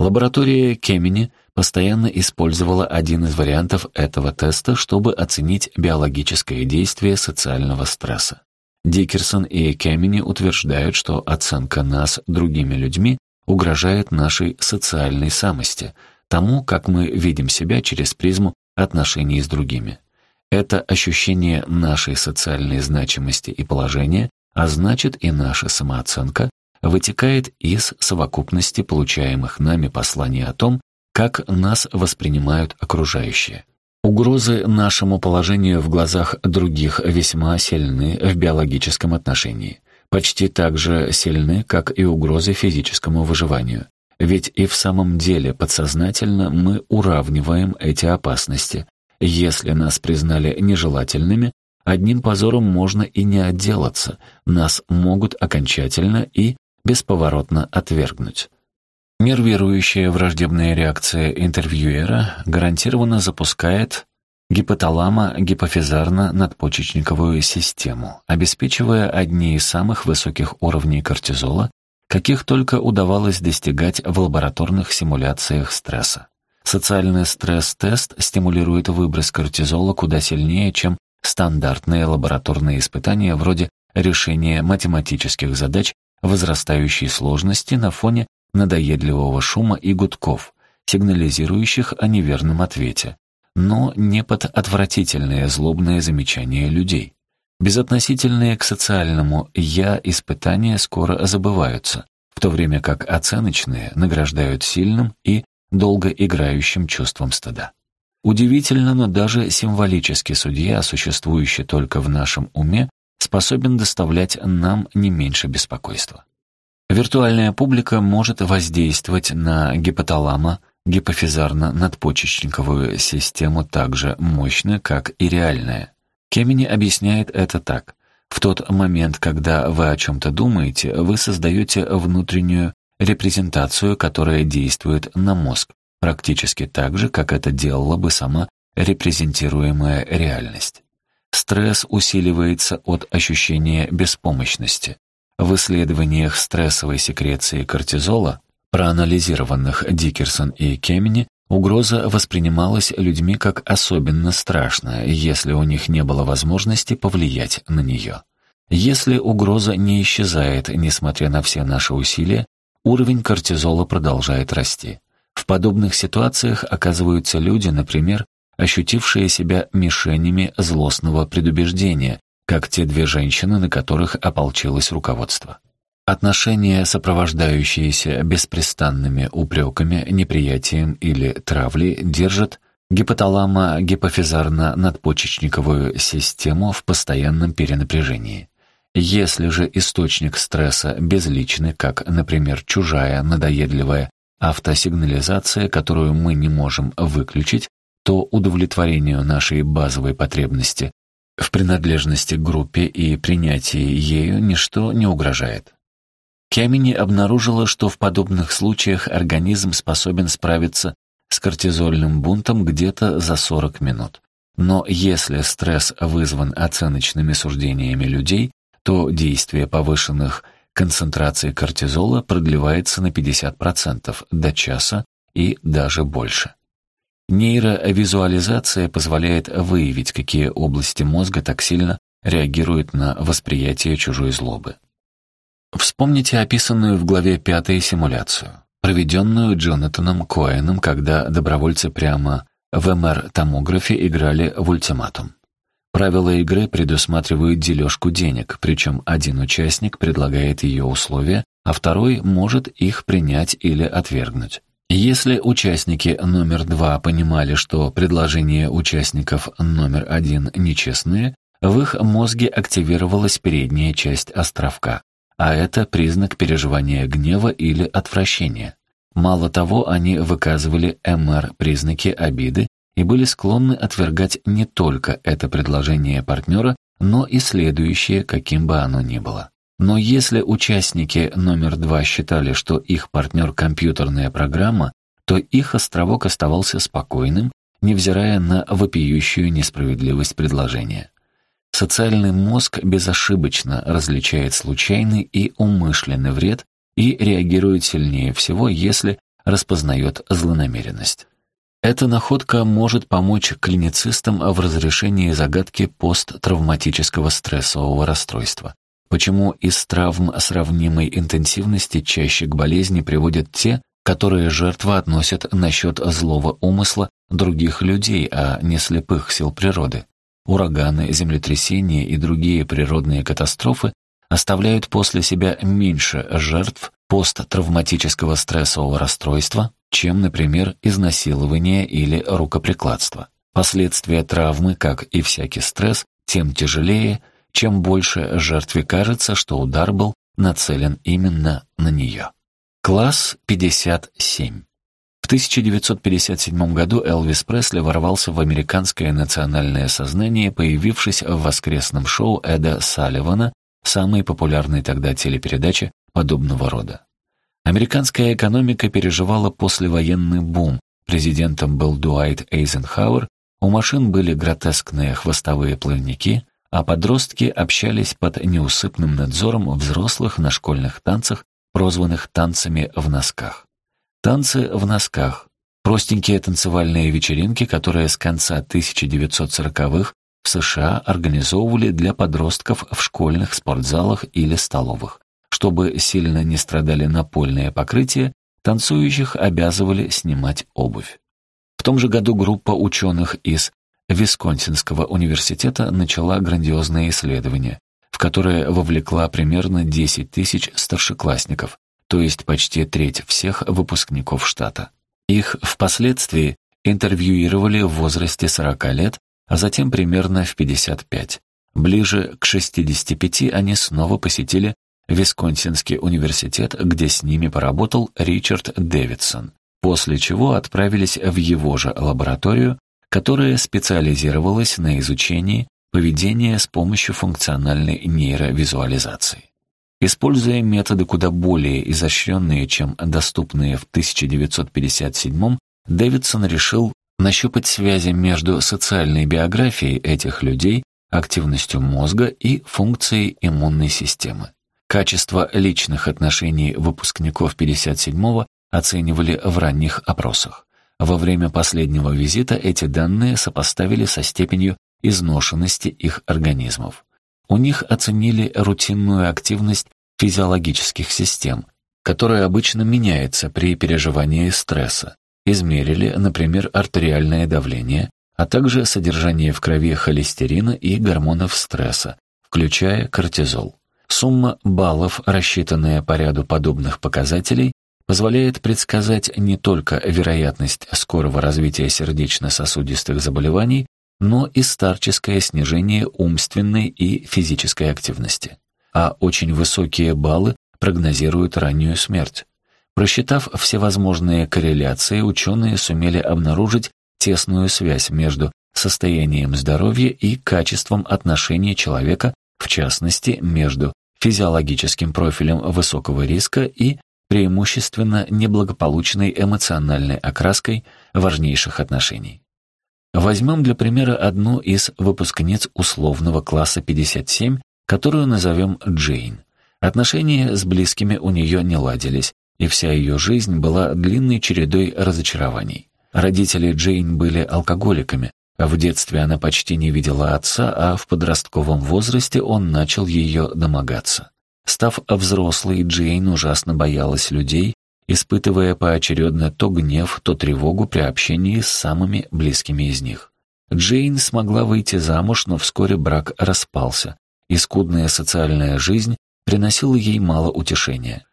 Лаборатория Кемени постоянно использовала один из вариантов этого теста, чтобы оценить биологическое действие социального стресса. Дикерсон и Кемени утверждают, что оценка нас другими людьми угрожает нашей социальной самости, тому, как мы видим себя через призму отношений с другими. Это ощущение нашей социальной значимости и положения а значит и наша самооценка вытекает из совокупности получаемых нами посланий о том, как нас воспринимают окружающие. Угрозы нашему положению в глазах других весьма сильны в биологическом отношении, почти так же сильны, как и угрозы физическому выживанию. Ведь и в самом деле подсознательно мы уравниваем эти опасности. Если нас признали нежелательными, Одним позором можно и не отделаться, нас могут окончательно и бесповоротно отвергнуть. Нервирующая враждебная реакция интервьюера гарантированно запускает гипоталамо-гипофизарно-надпочечниковую систему, обеспечивая одни из самых высоких уровней кортизола, каких только удавалось достигать в лабораторных симуляциях стресса. Социальный стресс-тест стимулирует выброс кортизола куда сильнее, чем стандартные лабораторные испытания вроде решения математических задач возрастающей сложности на фоне надоедливого шума и гудков, сигнализирующих о неверном ответе, но не под отвратительные злобные замечания людей. Безотносительные к социальному «я» испытания скоро забываются, в то время как оценочные награждают сильным и долгоиграющим чувством стыда. Удивительно, но даже символический судья, существующий только в нашем уме, способен доставлять нам не меньше беспокойства. Виртуальная публика может воздействовать на гипоталамо, гипофизарно-надпочечниковую систему так же мощно, как и реальная. Кемени объясняет это так. В тот момент, когда вы о чем-то думаете, вы создаете внутреннюю репрезентацию, которая действует на мозг, практически так же, как это делала бы сама репрезентируемая реальность. Стресс усиливается от ощущения беспомощности. В исследованиях стрессовой секреции кортизола, проанализированных Дикерсон и Кемени, угроза воспринималась людьми как особенно страшная, если у них не было возможности повлиять на нее. Если угроза не исчезает, несмотря на все наши усилия, уровень кортизола продолжает расти. В подобных ситуациях оказываются люди, например, ощутившие себя мишенями злостного предубеждения, как те две женщины, на которых ополчилось руководство. Отношения, сопровождающиеся беспрестанными упреками, неприятием или травлей, держат гипоталамо-гипофизарно-надпочечниковую систему в постоянном перенапряжении. Если же источник стресса безличный, как, например, чужая, надоедливая автосигнализация, которую мы не можем выключить, то удовлетворению нашей базовой потребности в принадлежности к группе и принятии ею ничто не угрожает. Кемини обнаружила, что в подобных случаях организм способен справиться с кортизольным бунтом где-то за 40 минут. Но если стресс вызван оценочными суждениями людей, то действие повышенных концентраций кортизола продлевается на 50% до часа и даже больше. Нейровизуализация позволяет выявить, какие области мозга так сильно реагируют на восприятие чужой злобы. Вспомните описанную в главе 5 симуляцию, проведенную Джонатаном Коэном, когда добровольцы прямо в МР-томографе играли в ультиматум. Правила игры предусматривают дележку денег, причем один участник предлагает ее условия, а второй может их принять или отвергнуть. Если участники номер два понимали, что предложения участников номер один нечестные, в их мозге активировалась передняя часть островка, а это признак переживания гнева или отвращения. Мало того, они выказывали МР признаки обиды и были склонны отвергать не только это предложение партнера, но и следующее, каким бы оно ни было. Но если участники номер два считали, что их партнер — компьютерная программа, то их островок оставался спокойным, невзирая на вопиющую несправедливость предложения. Социальный мозг безошибочно различает случайный и умышленный вред и реагирует сильнее всего, если распознает злонамеренность. Эта находка может помочь клиницистам в разрешении загадки посттравматического стрессового расстройства. Почему из травм сравнимой интенсивности чаще к болезни приводят те, которые жертва относят насчет злого умысла других людей, а не слепых сил природы? Ураганы, землетрясения и другие природные катастрофы оставляют после себя меньше жертв посттравматического стрессового расстройства, чем, например, изнасилование или рукоприкладство. Последствия травмы, как и всякий стресс, тем тяжелее, чем больше жертве кажется, что удар был нацелен именно на нее. Класс 57. В 1957 году Элвис Пресли ворвался в американское национальное сознание, появившись в воскресном шоу Эда Салливана, самой популярной тогда телепередаче подобного рода. Американская экономика переживала послевоенный бум, президентом был Дуайт Эйзенхауэр, у машин были гротескные хвостовые плавники, а подростки общались под неусыпным надзором взрослых на школьных танцах, прозванных «танцами в носках». Танцы в носках — простенькие танцевальные вечеринки, которые с конца 1940-х в США организовывали для подростков в школьных спортзалах или столовых. Чтобы сильно не страдали напольные покрытия, танцующих обязывали снимать обувь. В том же году группа ученых из Висконсинского университета начала грандиозное исследование, в которое вовлекла примерно 10 тысяч старшеклассников, то есть почти треть всех выпускников штата. Их впоследствии интервьюировали в возрасте 40 лет, а затем примерно в 55. Ближе к 65 они снова посетили Висконсинский университет, где с ними поработал Ричард Дэвидсон, после чего отправились в его же лабораторию, которая специализировалась на изучении поведения с помощью функциональной нейровизуализации. Используя методы куда более изощренные, чем доступные в 1957 Дэвидсон решил нащупать связи между социальной биографией этих людей, активностью мозга и функцией иммунной системы. Качество личных отношений выпускников 57-го оценивали в ранних опросах. Во время последнего визита эти данные сопоставили со степенью изношенности их организмов. У них оценили рутинную активность физиологических систем, которая обычно меняется при переживании стресса. Измерили, например, артериальное давление, а также содержание в крови холестерина и гормонов стресса, включая кортизол. Сумма баллов, рассчитанная по ряду подобных показателей, позволяет предсказать не только вероятность скорого развития сердечно-сосудистых заболеваний, но и старческое снижение умственной и физической активности. а очень высокие баллы прогнозируют раннюю смерть. Просчитав всевозможные корреляции, ученые сумели обнаружить тесную связь между состоянием здоровья и качеством отношений человека, в частности, между физиологическим профилем высокого риска и преимущественно неблагополучной эмоциональной окраской важнейших отношений. Возьмем для примера одну из выпускниц условного класса 57, которую назовем Джейн. Отношения с близкими у нее не ладились, и вся ее жизнь была длинной чередой разочарований. Родители Джейн были алкоголиками, а в детстве она почти не видела отца, а в подростковом возрасте он начал ее домогаться. Став взрослой, Джейн ужасно боялась людей, испытывая поочередно то гнев, то тревогу при общении с самыми близкими из них. Джейн смогла выйти замуж, но вскоре брак распался, и скудная социальная жизнь приносила ей мало утешения.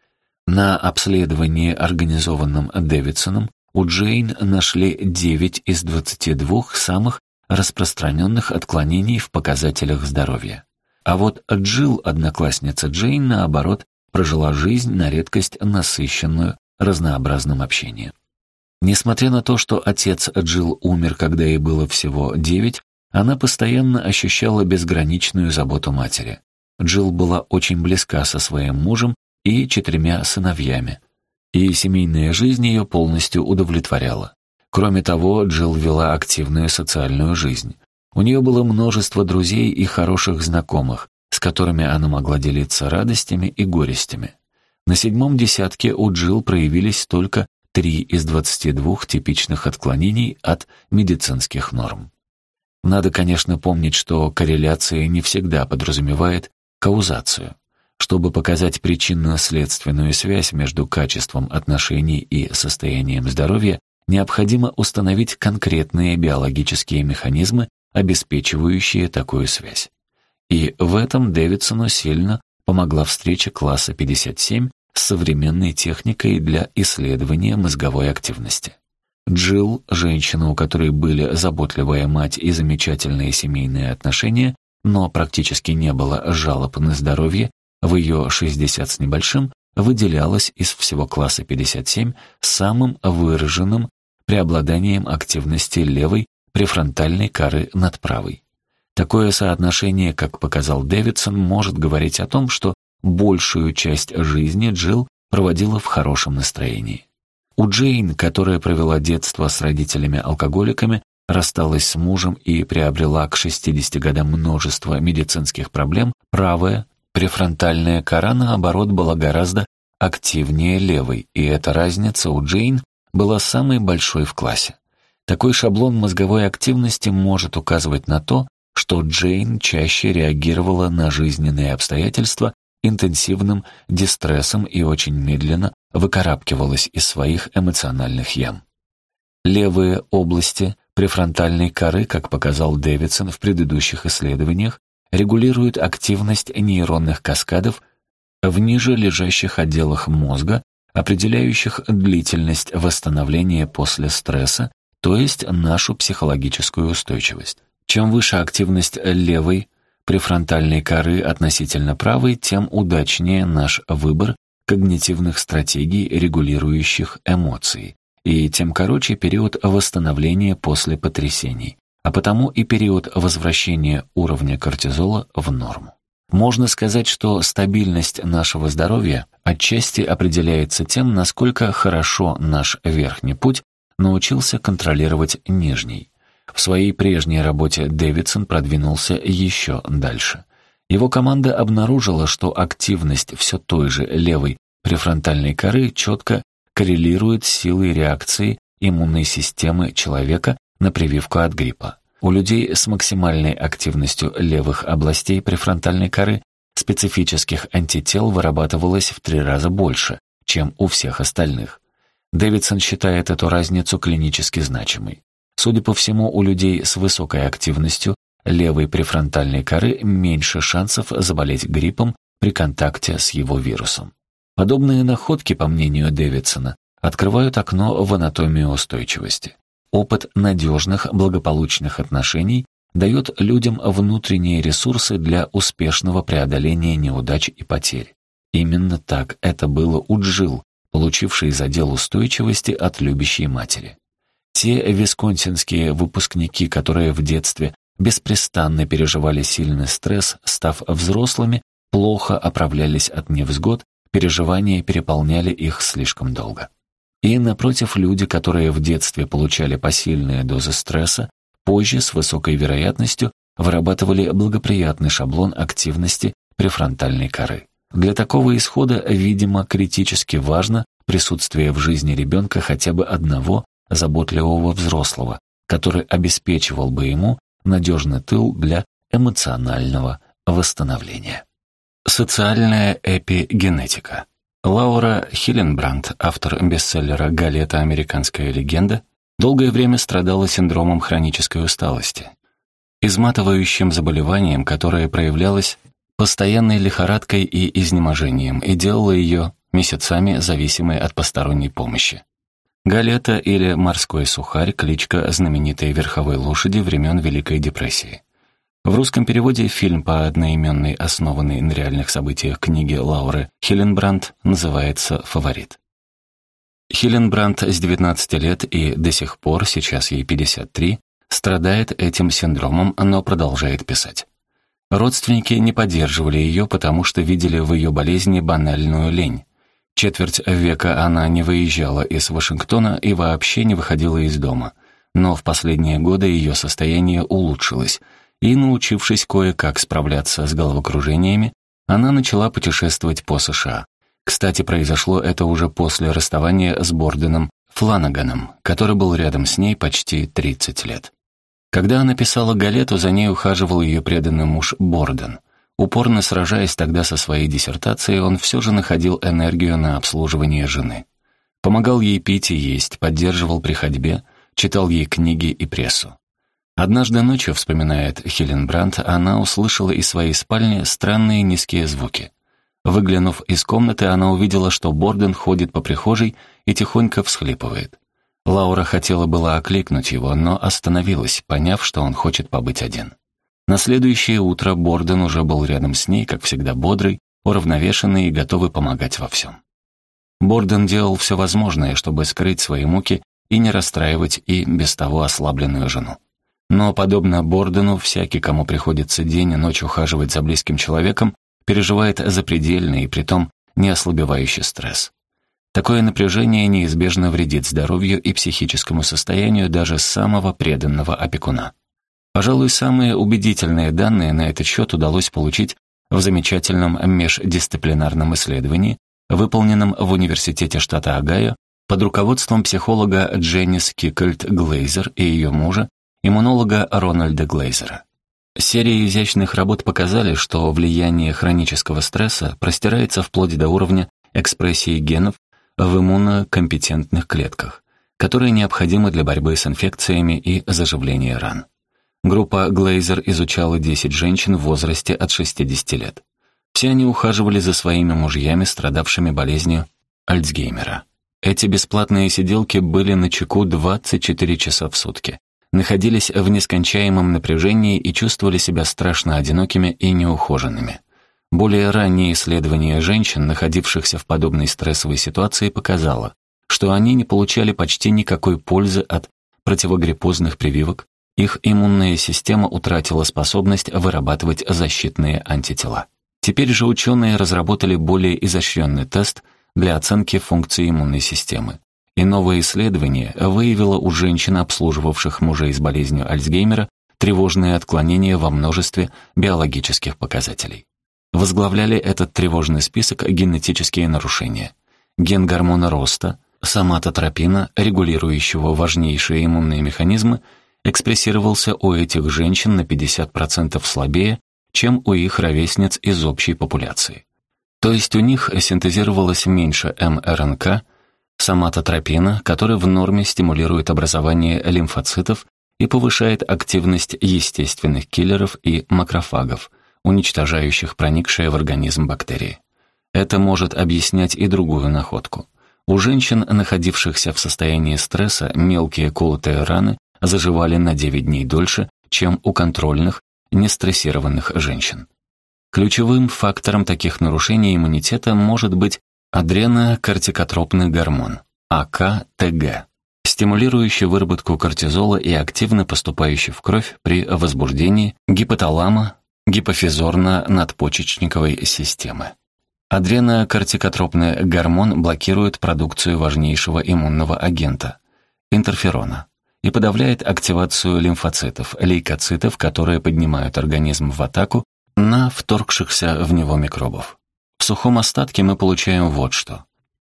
На обследовании, организованном Дэвидсоном, у Джейн нашли 9 из 22 самых распространенных отклонений в показателях здоровья. А вот Джилл, одноклассница Джейн, наоборот, прожила жизнь на редкость насыщенную разнообразным общением. Несмотря на то, что отец Джилл умер, когда ей было всего девять, она постоянно ощущала безграничную заботу матери. Джилл была очень близка со своим мужем и четырьмя сыновьями, и семейная жизнь ее полностью удовлетворяла. Кроме того, Джилл вела активную социальную жизнь. У нее было множество друзей и хороших знакомых, с которыми она могла делиться радостями и горестями. На седьмом десятке у Джилл проявились только три из двадцати двух типичных отклонений от медицинских норм. Надо, конечно, помнить, что корреляция не всегда подразумевает каузацию. Чтобы показать причинно-следственную связь между качеством отношений и состоянием здоровья, необходимо установить конкретные биологические механизмы, обеспечивающие такую связь. И в этом Дэвидсону сильно помогла встреча класса 57 современной техникой для исследования мозговой активности. Джилл, женщина, у которой были заботливая мать и замечательные семейные отношения, но практически не было жалоб на здоровье, в ее 60 с небольшим выделялась из всего класса 57 самым выраженным преобладанием активности левой префронтальной коры над правой. Такое соотношение, как показал Дэвидсон, может говорить о том, что большую часть жизни Джилл проводила в хорошем настроении. У Джейн, которая провела детство с родителями-алкоголиками, рассталась с мужем и приобрела к 60 годам множество медицинских проблем, правая, префронтальная кора, наоборот, была гораздо активнее левой, и эта разница у Джейн была самой большой в классе. Такой шаблон мозговой активности может указывать на то, что Джейн чаще реагировала на жизненные обстоятельства интенсивным дистрессом и очень медленно выкарабкивалась из своих эмоциональных ям. Левые области префронтальной коры, как показал Дэвидсон в предыдущих исследованиях, регулируют активность нейронных каскадов в ниже лежащих отделах мозга, определяющих длительность восстановления после стресса, то есть нашу психологическую устойчивость. Чем выше активность левой префронтальной коры относительно правой, тем удачнее наш выбор когнитивных стратегий, регулирующих эмоции, и тем короче период восстановления после потрясений, а потому и период возвращения уровня кортизола в норму. Можно сказать, что стабильность нашего здоровья отчасти определяется тем, насколько хорошо наш верхний путь научился контролировать нижний. В своей прежней работе Дэвидсон продвинулся еще дальше. Его команда обнаружила, что активность все той же левой префронтальной коры четко коррелирует с силой реакции иммунной системы человека на прививку от гриппа. У людей с максимальной активностью левых областей префронтальной коры специфических антител вырабатывалось в три раза больше, чем у всех остальных. Дэвидсон считает эту разницу клинически значимой. Судя по всему, у людей с высокой активностью левой префронтальной коры меньше шансов заболеть гриппом при контакте с его вирусом. Подобные находки, по мнению Дэвидсона, открывают окно в анатомию устойчивости. Опыт надежных, благополучных отношений дает людям внутренние ресурсы для успешного преодоления неудач и потерь. Именно так это было у Джил, получившей задел устойчивости от любящей матери. Те висконсинские выпускники, которые в детстве беспрестанно переживали сильный стресс, став взрослыми, плохо оправлялись от невзгод, переживания переполняли их слишком долго. И, напротив, люди, которые в детстве получали посильные дозы стресса, позже с высокой вероятностью вырабатывали благоприятный шаблон активности префронтальной коры. Для такого исхода, видимо, критически важно присутствие в жизни ребенка хотя бы одного заботливого взрослого, который обеспечивал бы ему надежный тыл для эмоционального восстановления. Социальная эпигенетика. Лаура Хилленбранд, автор бестселлера «Галета. Американская легенда», долгое время страдала синдромом хронической усталости, изматывающим заболеванием, которое проявлялось постоянной лихорадкой и изнеможением и делало ее месяцами зависимой от посторонней помощи. Галета или морской сухарь – кличка знаменитой верховой лошади времен Великой депрессии. В русском переводе фильм по одноименной, основанной на реальных событиях книге Лауры Хилленбранд называется «Фаворит». Хилленбранд с 19 лет и до сих пор, сейчас ей 53, страдает этим синдромом, но продолжает писать. Родственники не поддерживали ее, потому что видели в ее болезни банальную лень. Четверть века она не выезжала из Вашингтона и вообще не выходила из дома. Но в последние годы ее состояние улучшилось, и, научившись кое-как справляться с головокружениями, она начала путешествовать по США. Кстати, произошло это уже после расставания с Борденом Фланаганом, который был рядом с ней почти 30 лет. Когда она писала Галету, за ней ухаживал ее преданный муж Борден. Упорно сражаясь тогда со своей диссертацией, он все же находил энергию на обслуживание жены. Помогал ей пить и есть, поддерживал при ходьбе, читал ей книги и прессу. Однажды ночью, вспоминает Хелен Брандт, она услышала из своей спальни странные низкие звуки. Выглянув из комнаты, она увидела, что Борден ходит по прихожей и тихонько всхлипывает. Лаура хотела было окликнуть его, но остановилась, поняв, что он хочет побыть один. На следующее утро Борден уже был рядом с ней, как всегда бодрый, уравновешенный и готовый помогать во всем. Борден делал все возможное, чтобы скрыть свои муки и не расстраивать и без того ослабленную жену. Но, подобно Бордену, всякий, кому приходится день и ночь ухаживать за близким человеком, переживает запредельный и притом неослабевающий стресс. Такое напряжение неизбежно вредит здоровью и психическому состоянию даже самого преданного опекуна. Пожалуй, самые убедительные данные на этот счет удалось получить в замечательном междисциплинарном исследовании, выполненном в Университете штата Огайо под руководством психолога Дженнис Кикольд Глейзер и ее мужа, иммунолога Рональда Глейзера. Серия изящных работ показали, что влияние хронического стресса простирается вплоть до уровня экспрессии генов в иммунокомпетентных клетках, которые необходимы для борьбы с инфекциями и заживления ран. Группа Глейзер изучала 10 женщин в возрасте от 60 лет. Все они ухаживали за своими мужьями, страдавшими болезнью Альцгеймера. Эти бесплатные сиделки были на чеку 24 часа в сутки, находились в нескончаемом напряжении и чувствовали себя страшно одинокими и неухоженными. Более раннее исследование женщин, находившихся в подобной стрессовой ситуации, показало, что они не получали почти никакой пользы от противогриппозных прививок, их иммунная система утратила способность вырабатывать защитные антитела. Теперь же ученые разработали более изощренный тест для оценки функции иммунной системы. И новое исследование выявило у женщин, обслуживавших мужей с болезнью Альцгеймера, тревожные отклонения во множестве биологических показателей. Возглавляли этот тревожный список генетические нарушения. Ген гормона роста, соматотропина, регулирующего важнейшие иммунные механизмы, экспрессировался у этих женщин на 50% слабее, чем у их ровесниц из общей популяции. То есть у них синтезировалось меньше МРНК, соматотропина, который в норме стимулирует образование лимфоцитов и повышает активность естественных киллеров и макрофагов, уничтожающих проникшие в организм бактерии. Это может объяснять и другую находку. У женщин, находившихся в состоянии стресса, мелкие колотые раны заживали на 9 дней дольше, чем у контрольных, нестрессированных женщин. Ключевым фактором таких нарушений иммунитета может быть адренокортикотропный гормон, АКТГ, стимулирующий выработку кортизола и активно поступающий в кровь при возбуждении гипоталама гипофизорно-надпочечниковой системы. Адренокортикотропный гормон блокирует продукцию важнейшего иммунного агента – интерферона и подавляет активацию лимфоцитов, лейкоцитов, которые поднимают организм в атаку на вторгшихся в него микробов. В сухом остатке мы получаем вот что.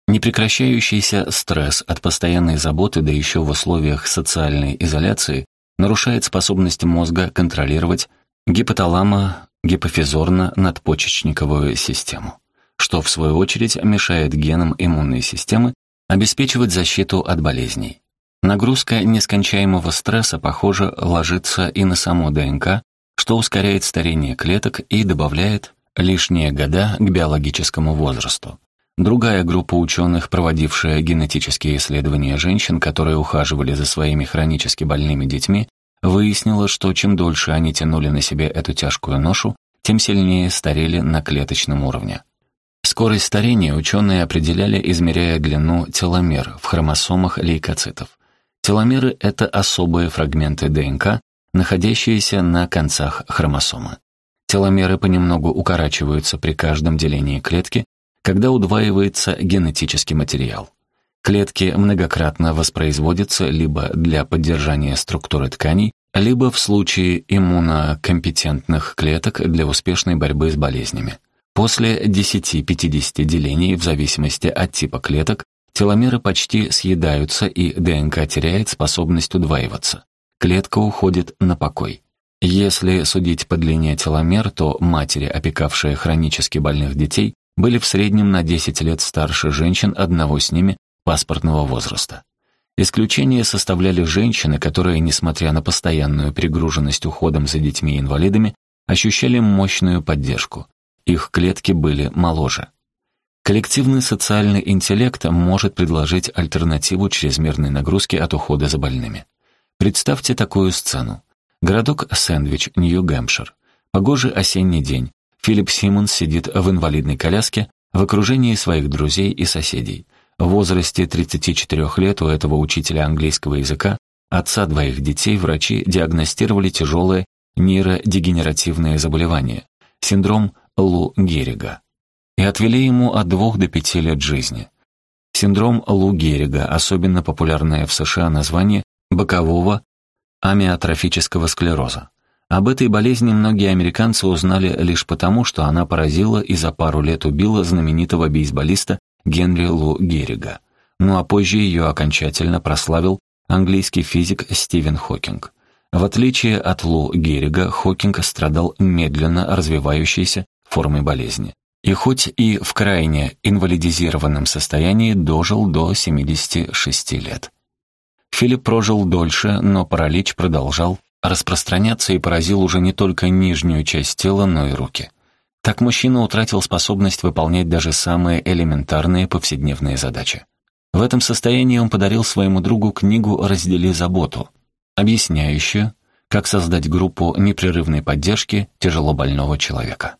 Непрекращающийся стресс от постоянной заботы, да еще в условиях социальной изоляции, нарушает способность мозга контролировать гипоталамо-гипофизорно-надпочечниковую систему, что в свою очередь мешает генам иммунной системы обеспечивать защиту от болезней. Нагрузка нескончаемого стресса, похоже, ложится и на само ДНК, что ускоряет старение клеток и добавляет лишние года к биологическому возрасту. Другая группа ученых, проводившая генетические исследования женщин, которые ухаживали за своими хронически больными детьми, выяснила, что чем дольше они тянули на себе эту тяжкую ношу, тем сильнее старели на клеточном уровне. Скорость старения ученые определяли, измеряя длину теломер в хромосомах лейкоцитов. Теломеры — это особые фрагменты ДНК, находящиеся на концах хромосомы. Теломеры понемногу укорачиваются при каждом делении клетки, когда удваивается генетический материал. Клетки многократно воспроизводятся либо для поддержания структуры тканей, либо в случае иммунокомпетентных клеток для успешной борьбы с болезнями. После 10-50 делений, в зависимости от типа клеток, теломеры почти съедаются и ДНК теряет способность удваиваться. Клетка уходит на покой. Если судить по длине теломер, то матери, опекавшие хронически больных детей, были в среднем на 10 лет старше женщин одного с ними паспортного возраста. Исключение составляли женщины, которые, несмотря на постоянную перегруженность уходом за детьми и инвалидами, ощущали мощную поддержку. Их клетки были моложе. Коллективный социальный интеллект может предложить альтернативу чрезмерной нагрузке от ухода за больными. Представьте такую сцену. Городок Сэндвич, Нью-Гэмпшир. Погожий осенний день. Филипп Симмонс сидит в инвалидной коляске в окружении своих друзей и соседей. В возрасте 34 лет у этого учителя английского языка, отца двоих детей, врачи диагностировали тяжелое нейродегенеративное заболевание – синдром Лу Геррига, и отвели ему от двух до пяти лет жизни. Синдром Лу Геррига – особенно популярное в США название бокового амиотрофического склероза. Об этой болезни многие американцы узнали лишь потому, что она поразила и за пару лет убила знаменитого бейсболиста Генри Лу Геррига. Ну а позже ее окончательно прославил английский физик Стивен Хокинг. В отличие от Лу Геррига, Хокинг страдал медленно развивающейся формой болезни. И хоть и в крайне инвалидизированном состоянии дожил до 76 лет. Филипп прожил дольше, но паралич продолжал распространяться и поразил уже не только нижнюю часть тела, но и руки. Так мужчина утратил способность выполнять даже самые элементарные повседневные задачи. В этом состоянии он подарил своему другу книгу «Раздели заботу», объясняющую, как создать группу непрерывной поддержки тяжелобольного человека.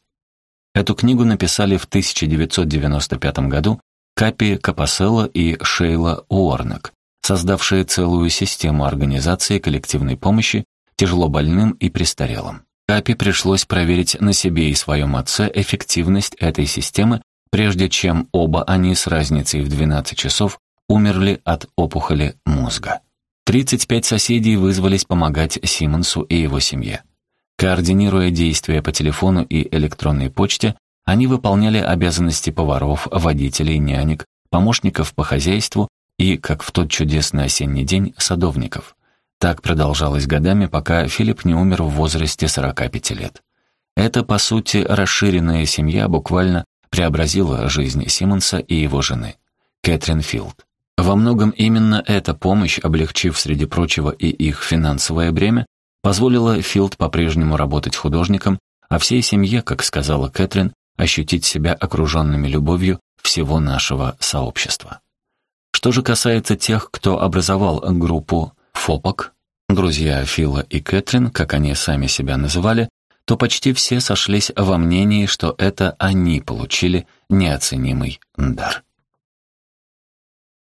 Эту книгу написали в 1995 году Капи Капаселла и Шейла Уорнек, создавшие целую систему организации коллективной помощи тяжелобольным и престарелым. Капи пришлось проверить на себе и своем отце эффективность этой системы, прежде чем оба они с разницей в 12 часов умерли от опухоли мозга. 35 соседей вызвались помогать Симонсу и его семье. Координируя действия по телефону и электронной почте, они выполняли обязанности поваров, водителей, нянек, помощников по хозяйству и, как в тот чудесный осенний день, садовников. Так продолжалось годами, пока Филипп не умер в возрасте 45 лет. Это, по сути, расширенная семья буквально преобразила жизнь Симмонса и его жены, Кэтрин Филд. Во многом именно эта помощь, облегчив, среди прочего, и их финансовое бремя, позволила Филд по-прежнему работать художником, а всей семье, как сказала Кэтрин, ощутить себя окруженными любовью всего нашего сообщества. Что же касается тех, кто образовал группу ФОПок, друзья Фила и Кэтрин, как они сами себя называли, то почти все сошлись во мнении, что это они получили неоценимый дар.